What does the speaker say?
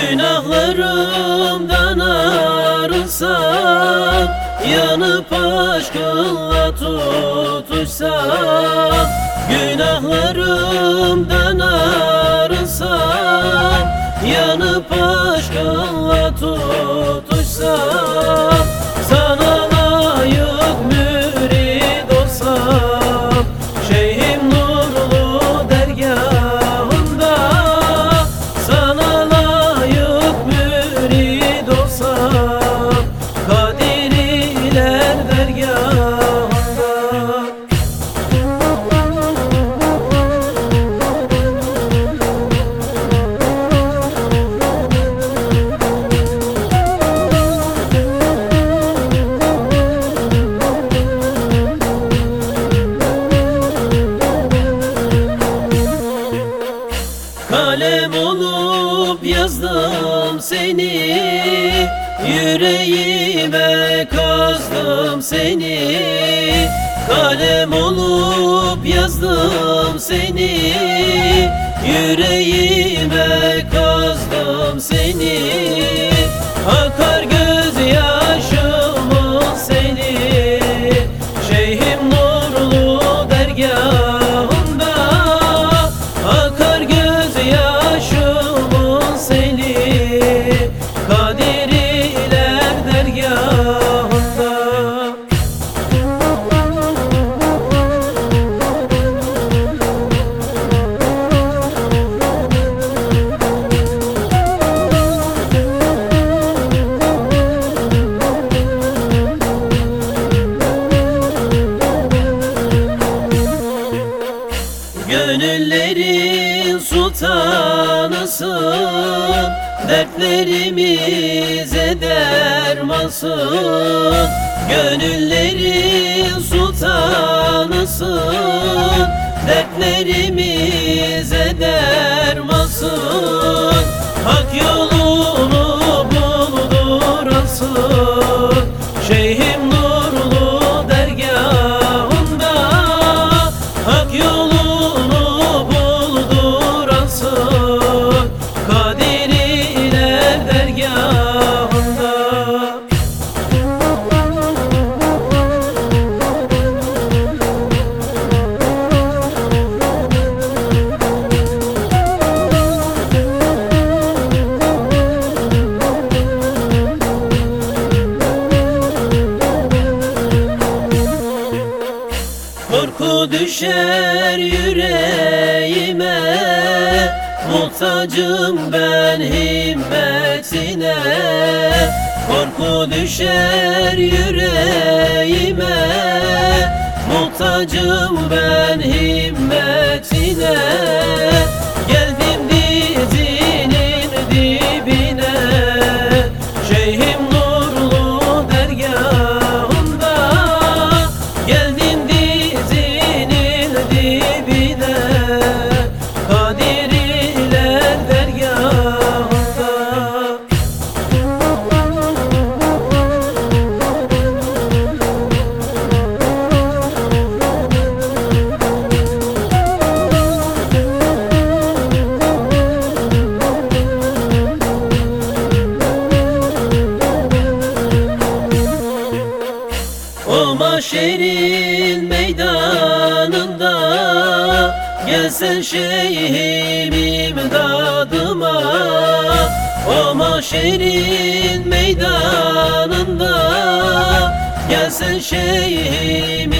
Günahlarımdan arınsam Yanıp aşkınla tutuşsam Günahlarımdan arınsam Yanıp aşkınla tutuşsam seni Yüreğime kazdım seni. Kalem olup yazdım seni Yüreğime kazdım seni. Akar sultanısın Dertlerimize dermansın. Gönüllerin sultanısın Dertlerimize dermansın. Hak yolunu Korku düşer yüreğime. Muhtacım ben himmetine. Korku düşer yüreğime. Muhtacım ben himmetine. Geldim dizinin dibine. Şeyhim mahşerin meydanında Gelsen şeyhim imdadıma. O mahşerin meydanında Gelsen şeyhim